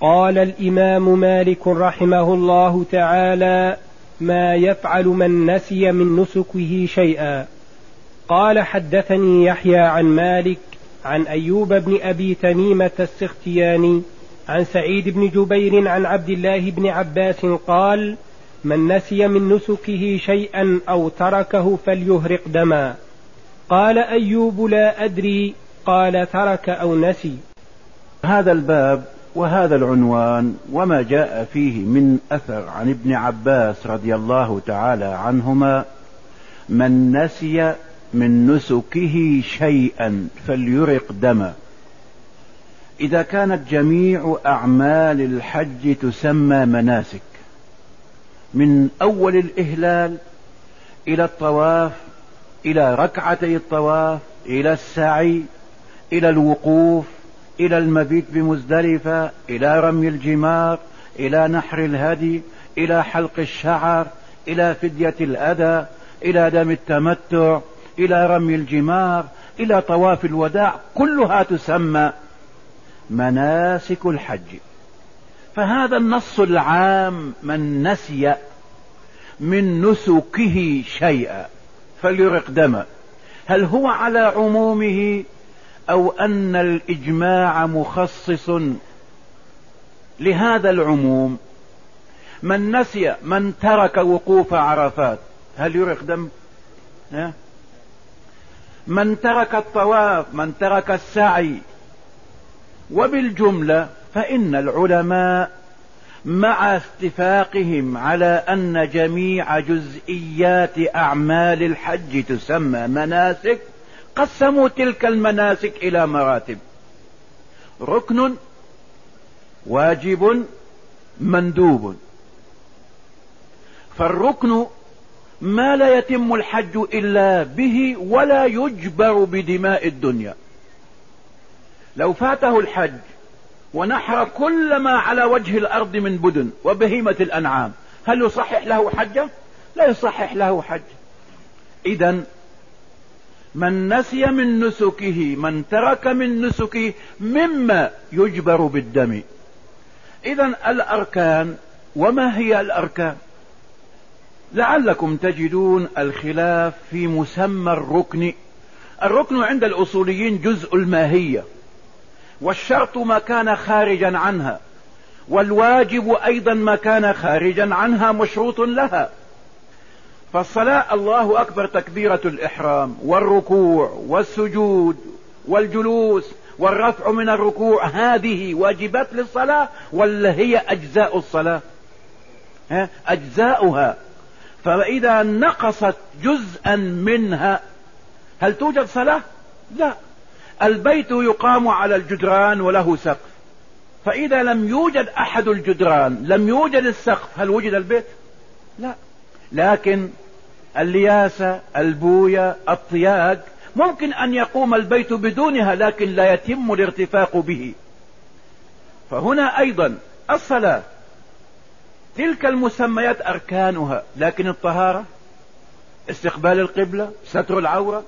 قال الإمام مالك رحمه الله تعالى ما يفعل من نسي من نسكه شيئا. قال حدثني يحيى عن مالك عن أيوب بن أبي تميمة السختياني عن سعيد بن جبير عن عبد الله بن عباس قال من نسي من نسكه شيئا أو تركه فليهرق دما. قال أيوب لا أدري. قال ترك أو نسي. هذا الباب وهذا العنوان وما جاء فيه من أثر عن ابن عباس رضي الله تعالى عنهما من نسي من نسكه شيئا فليرق دما إذا كانت جميع أعمال الحج تسمى مناسك من أول الإهلال إلى الطواف إلى ركعتي الطواف إلى السعي إلى الوقوف إلى المبيت بمزدلفة إلى رمي الجمار إلى نحر الهدي إلى حلق الشعر إلى فدية الأذى إلى دم التمتع إلى رمي الجمار إلى طواف الوداع كلها تسمى مناسك الحج. فهذا النص العام من نسي من نسكه شيئا فليرق دما هل هو على عمومه أو أن الإجماع مخصص لهذا العموم. من نسي من ترك وقوف عرفات هل يرق دم؟ من ترك الطواف من ترك السعي وبالجملة فإن العلماء مع اتفاقهم على أن جميع جزئيات أعمال الحج تسمى مناسك قسموا تلك المناسك إلى مراتب. ركن واجب مندوب. فالركن ما لا يتم الحج إلا به ولا يجبر بدماء الدنيا. لو فاته الحج ونحر كل ما على وجه الأرض من بدن وبهيمة الأنعام هل يصحح له حجه؟ لا يصحح له حج. إذا من نسي من نسكه من ترك من نسكه مما يجبر بالدم. إذا الأركان وما هي الأركان؟ لعلكم تجدون الخلاف في مسمى الركن. الركن عند الأصوليين جزء الماهية والشرط ما كان خارجا عنها والواجب أيضا ما كان خارجا عنها مشروط لها. فالصلاة الله أكبر تكبيرة الإحرام والركوع والسجود والجلوس والرفع من الركوع هذه واجبات للصلاة ولا هي أجزاء الصلاة؟ ها؟ أجزاؤها. فإذا نقصت جزءا منها هل توجد صلاة؟ لا. البيت يقام على الجدران وله سقف. فإذا لم يوجد أحد الجدران لم يوجد السقف هل وجد البيت؟ لا. لكن اللياسة البوية الطياق ممكن أن يقوم البيت بدونها لكن لا يتم الارتفاق به. فهنا أيضا الصلاة. تلك المسميات أركانها لكن الطهارة استقبال القبلة ستر العورة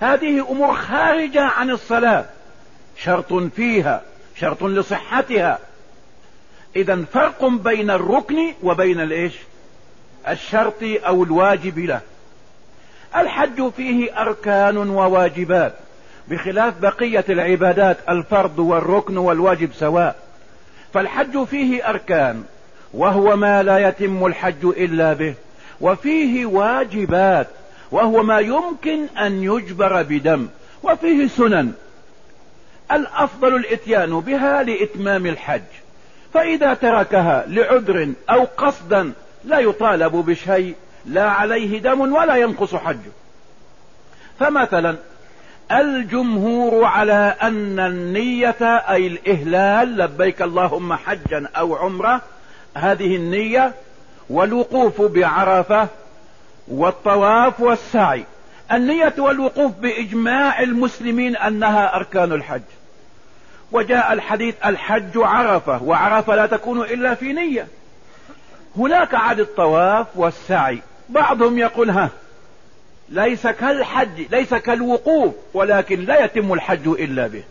هذه أمور خارجة عن الصلاة. شرط فيها شرط لصحتها. اذا فرق بين الركن وبين الإيش؟ الشرط أو الواجب له. الحج فيه أركان وواجبات بخلاف بقية العبادات الفرض والركن والواجب سواء. فالحج فيه أركان وهو ما لا يتم الحج إلا به وفيه واجبات وهو ما يمكن أن يجبر بدم وفيه سنن. الأفضل الإتيان بها لإتمام الحج. فإذا تركها لعذر أو قصدا لا يطالب بشيء لا عليه دم ولا ينقص حجه. فمثلا الجمهور على أن النية أي الإهلال لبيك اللهم حجا أو عمرة هذه النية والوقوف بعرفة والطواف والسعي. النية والوقوف بإجماع المسلمين أنها أركان الحج. وجاء الحديث الحج عرفة وعرفة لا تكون إلا في نية. هناك عاد الطواف والسعي. بعضهم يقول ها ليس كالحج ليس كالوقوف ولكن لا يتم الحج إلا به.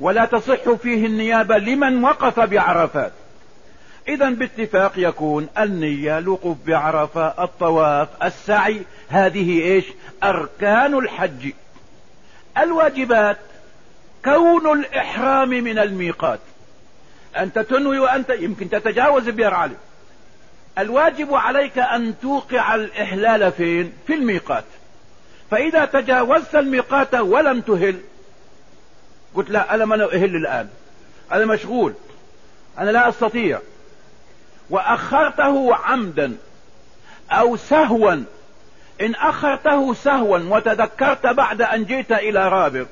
ولا تصح فيه النيابة لمن وقف بعرفات إذا باتفاق يكون النية الوقوف بعرفة الطواف السعي هذه إيش؟ أركان الحج. الواجبات كون الإحرام من الميقات. أنت تنوي وأنت يمكن تتجاوز بير علي الواجب عليك أن توقع الإحلال فين؟ في الميقات. فإذا تجاوزت الميقات ولم تهل قلت لا أنا ما أهل الآن. أنا مشغول. أنا لا أستطيع. وأخرته عمدا أو سهوا. إن أخرته سهوا وتذكرت بعد أن جئت إلى رابغ.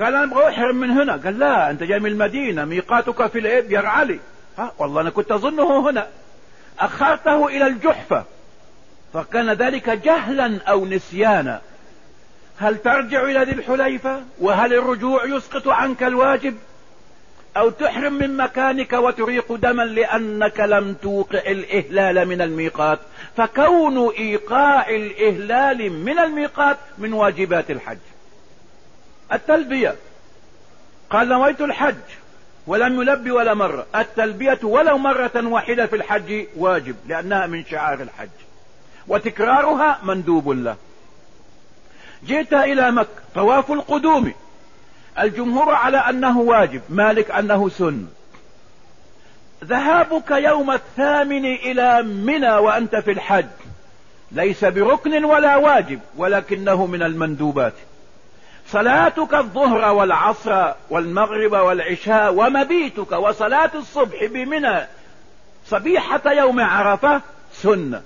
قال أنا أبغى أحرم من هنا. قال لا أنت جاي من المدينة. ميقاتك في يا علي. ها والله أنا كنت أظنه هنا. أخرته إلى الجحفة فكان ذلك جهلا أو نسيانا. هل ترجع إلى ذي الحليفة؟ وهل الرجوع يسقط عنك الواجب؟ أو تحرم من مكانك وتريق دما لأنك لم توقع الإهلال من الميقات؟ فكون إيقاع الإهلال من الميقات من واجبات الحج. التلبية. قال نويت الحج. ولم يلبي ولا مرة. التلبية ولو مرة واحدة في الحج واجب لأنها من شعار الحج. وتكرارها مندوب له. جئت إلى مكة طواف القدوم. الجمهور على أنه واجب مالك أنه سن. ذهابك يوم الثامن إلى منى وأنت في الحج. ليس بركن ولا واجب ولكنه من المندوبات. صلاتك الظهر والعصر والمغرب والعشاء ومبيتك وصلاة الصبح بمنى صبيحة يوم عرفة سنة.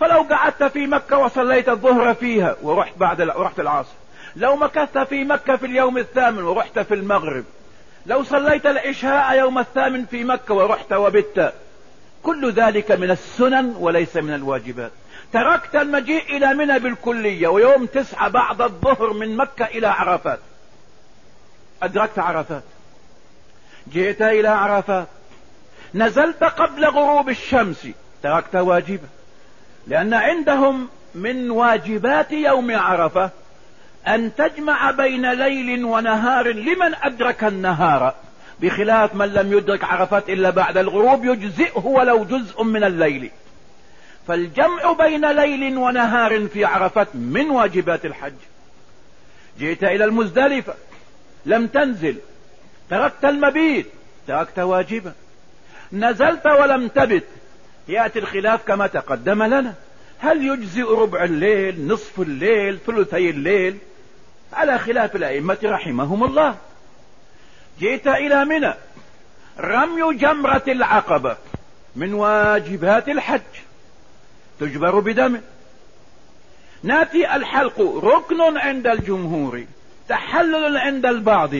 فلو قعدت في مكة وصليت الظهر فيها ورحت بعد رحت العصر. لو مكثت في مكة في اليوم الثامن ورحت في المغرب. لو صليت العشاء يوم الثامن في مكة ورحت وبت كل ذلك من السنن وليس من الواجبات. تركت المجيء إلى منى بالكلية ويوم تسعة بعد الظهر من مكة إلى عرفات. أدركت عرفات. جئت إلى عرفات. نزلت قبل غروب الشمس. تركت واجبا لأن عندهم من واجبات يوم عرفة أن تجمع بين ليل ونهار. لمن أدرك النهار؟ بخلاف من لم يدرك عرفات إلا بعد الغروب يجزئه ولو جزء من الليل. فالجمع بين ليل ونهار في عرفات من واجبات الحج. جئت إلى المزدلفة لم تنزل. تركت المبيت تركت واجبا نزلت ولم تبت. يأتي الخلاف كما تقدم لنا. هل يجزئ ربع الليل نصف الليل ثلثي الليل؟ على خلاف الأئمة رحمهم الله. جئت إلى منى. رمي جمرة العقبة من واجبات الحج. تجبر بدم. ناتي الحلق ركن عند الجمهور تحلل عند البعض.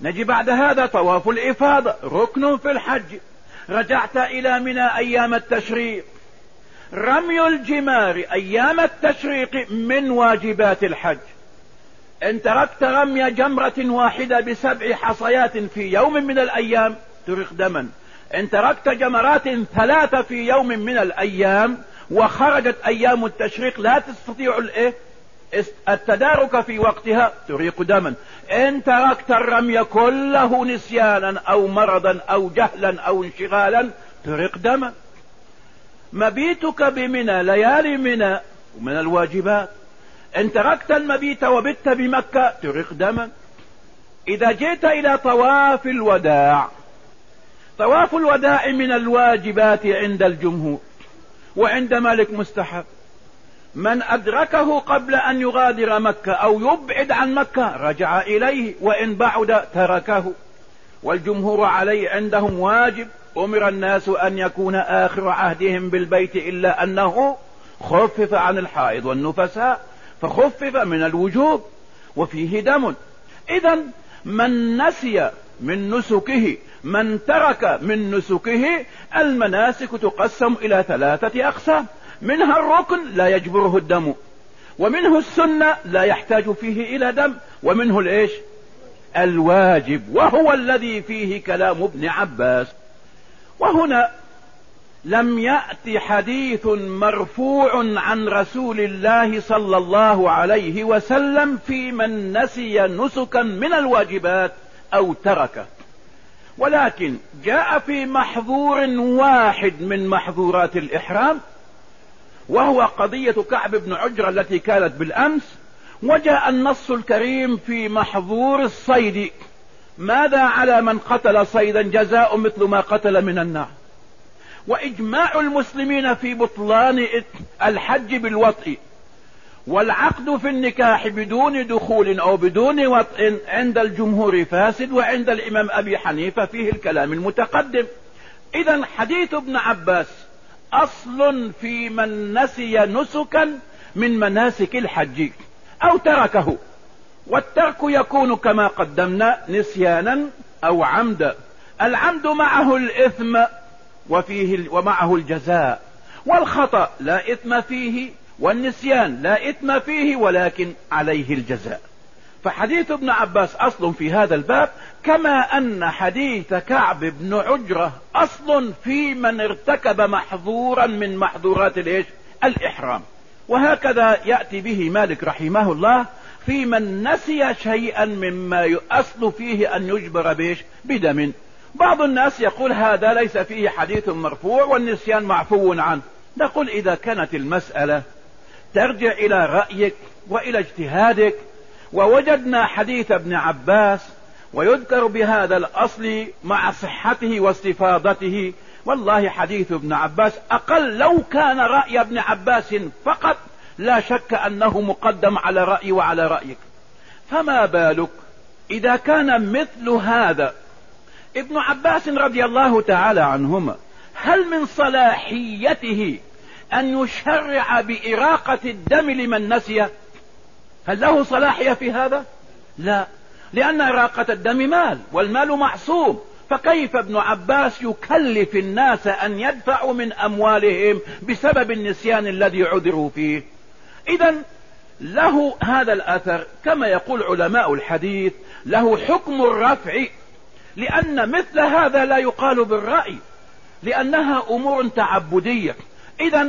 نجي بعد هذا طواف الإفاضة ركن في الحج. رجعت إلى منى أيام التشريق. رمي الجمار أيام التشريق من واجبات الحج. إن تركت رمي جمرة واحدة بسبع حصيات في يوم من الأيام ترق دما. إن تركت جمرات ثلاثة في يوم من الأيام وخرجت أيام التشريق لا تستطيع الايه التدارك في وقتها تريق دما. إن تركت الرمي كله نسيانا أو مرضا أو جهلا أو انشغالا تريق دما. مبيتك بمنى ليالي منى ومن الواجبات. ان تركت المبيت وبت بمكة تريق دما. إذا جئت إلى طواف الوداع طواف الوداع من الواجبات عند الجمهور وعند مالك مستحب. من أدركه قبل أن يغادر مكة أو يبعد عن مكة رجع إليه وإن بعد تركه. والجمهور عليه عندهم واجب. أمر الناس أن يكون آخر عهدهم بالبيت إلا أنه خفف عن الحائض والنفساء. فخفف من الوجوب وفيه دم. إذا من نسي من نسكه من ترك من نسكه المناسك تقسم إلى ثلاثة أقسام. منها الركن لا يجبره الدم ومنه السنة لا يحتاج فيه إلى دم ومنه الإيش؟ الواجب وهو الذي فيه كلام ابن عباس. وهنا لم يأت حديث مرفوع عن رسول الله صلى الله عليه وسلم في من نسي نسكا من الواجبات أو تركه. ولكن جاء في محظور واحد من محظورات الإحرام وهو قضية كعب بن عجرة التي كانت بالأمس وجاء النص الكريم في محظور الصيد. ماذا على من قتل صيدا؟ جزاء مثل ما قتل من النار. وإجماع المسلمين في بطلان الحج بالوطء والعقد في النكاح بدون دخول أو بدون وطء عند الجمهور فاسد وعند الإمام أبي حنيفة فيه الكلام المتقدم. إذا حديث ابن عباس أصل في من نسي نسكا من مناسك الحج أو تركه والترك يكون كما قدمنا نسيانا أو عمدا. العمد معه الإثم وفيه ومعه الجزاء. والخطأ لا إثم فيه والنسيان لا إثم فيه ولكن عليه الجزاء. فحديث ابن عباس أصل في هذا الباب كما أن حديث كعب بن عجرة أصل في من ارتكب محظورا من محظورات الإيش؟ الإحرام. وهكذا يأتي به مالك رحمه الله في من نسي شيئا مما يؤصل فيه أن يجبر بيش بدم. بعض الناس يقول هذا ليس فيه حديث مرفوع والنسيان معفو عنه. نقول إذا كانت المسألة ترجع إلى رأيك وإلى اجتهادك ووجدنا حديث ابن عباس ويذكر بهذا الأصل مع صحته واستفاضته. والله حديث ابن عباس أقل لو كان رأي ابن عباس فقط لا شك أنه مقدم على رأي وعلى رأيك. فما بالك؟ إذا كان مثل هذا ابن عباس رضي الله تعالى عنهما هل من صلاحيته أن يشرع بإراقة الدم لمن نسي؟ هل له صلاحية في هذا؟ لا لأن إراقة الدم مال والمال معصوم فكيف ابن عباس يكلف الناس أن يدفعوا من أموالهم بسبب النسيان الذي عذروا فيه؟ اذا له هذا الأثر كما يقول علماء الحديث له حكم الرفع لأن مثل هذا لا يقال بالرأي لأنها أمور تعبدية. اذا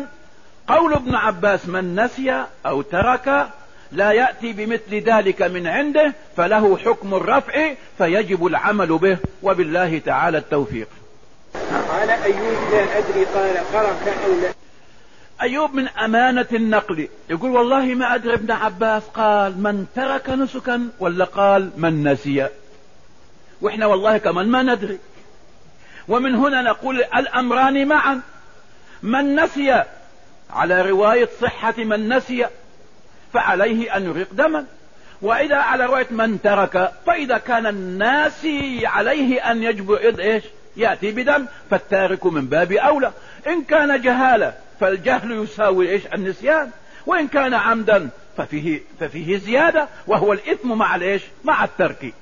قول ابن عباس من نسي أو ترك لا يأتي بمثل ذلك من عنده فله حكم الرفع فيجب العمل به وبالله تعالى التوفيق. قال أيوب لا أدري قال قرك أو لا. أيوب من أمانة النقل. يقول والله ما أدري ابن عباس قال من ترك نسكا ولا قال من نسي؟ وإحنا والله كمان ما ندري. ومن هنا نقول الأمران معا. من نسي على رواية صحة من نسي فعليه أن يريق دما. وإذا على رواية من ترك فإذا كان الناسي عليه أن يجبر إيش؟ يأتي بدم فالتارك من باب أولى. إن كان جهالة فالجهل يساوي إيش؟ النسيان. وإن كان عمدا ففيه, ففيه زيادة وهو الإثم مع الإيش؟ مع الترك.